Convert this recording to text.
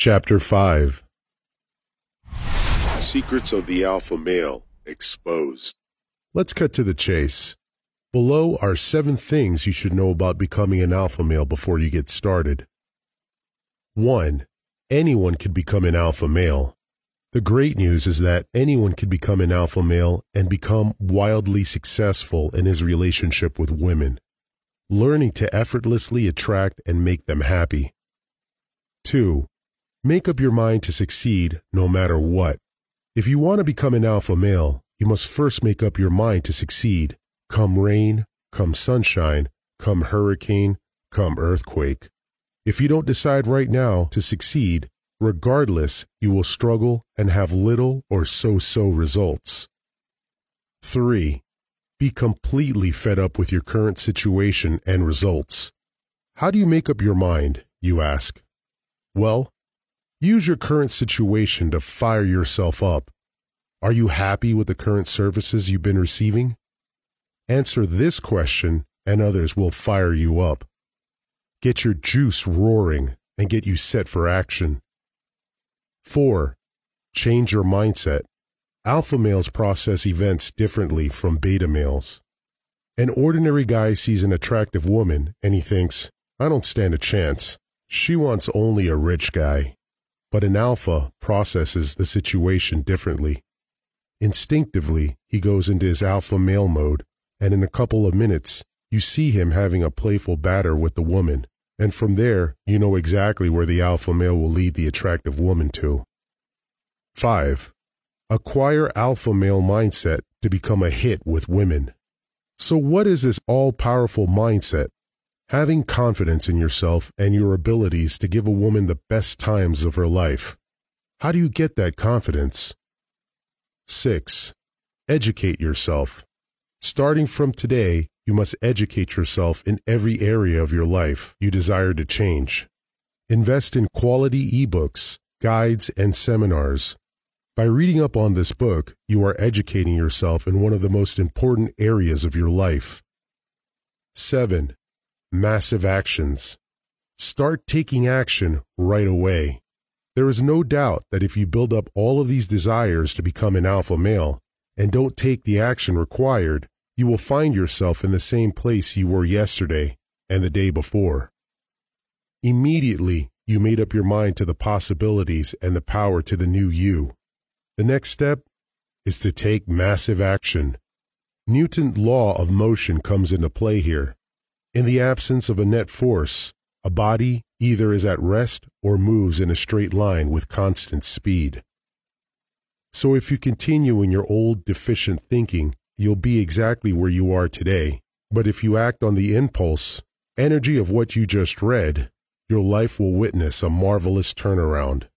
Chapter 5 Secrets of the Alpha Male Exposed. Let's cut to the chase. Below are seven things you should know about becoming an alpha male before you get started. 1. Anyone can become an alpha male. The great news is that anyone can become an alpha male and become wildly successful in his relationship with women, learning to effortlessly attract and make them happy. 2. Make up your mind to succeed no matter what. If you want to become an alpha male, you must first make up your mind to succeed, come rain, come sunshine, come hurricane, come earthquake. If you don't decide right now to succeed, regardless, you will struggle and have little or so-so results. 3. Be completely fed up with your current situation and results. How do you make up your mind, you ask? Well, use your current situation to fire yourself up. Are you happy with the current services you've been receiving? Answer this question and others will fire you up. Get your juice roaring and get you set for action. 4. Change your mindset. Alpha males process events differently from beta males. An ordinary guy sees an attractive woman and he thinks, I don't stand a chance. She wants only a rich guy. But an alpha processes the situation differently. Instinctively, he goes into his alpha male mode, and in a couple of minutes, you see him having a playful batter with the woman, and from there, you know exactly where the alpha male will lead the attractive woman to. 5. Acquire alpha male mindset to become a hit with women. So what is this all-powerful mindset? Having confidence in yourself and your abilities to give a woman the best times of her life. How do you get that confidence? 6. Educate yourself. Starting from today, you must educate yourself in every area of your life you desire to change. Invest in quality ebooks, guides, and seminars. By reading up on this book, you are educating yourself in one of the most important areas of your life. 7. Massive actions. Start taking action right away. There is no doubt that if you build up all of these desires to become an alpha male and don't take the action required, you will find yourself in the same place you were yesterday and the day before. Immediately, you made up your mind to the possibilities and the power to the new you. The next step is to take massive action. Newton's law of motion comes into play here. In the absence of a net force, a body either is at rest or moves in a straight line with constant speed. So if you continue in your old deficient thinking, you'll be exactly where you are today. But if you act on the impulse, energy of what you just read, your life will witness a marvelous turnaround.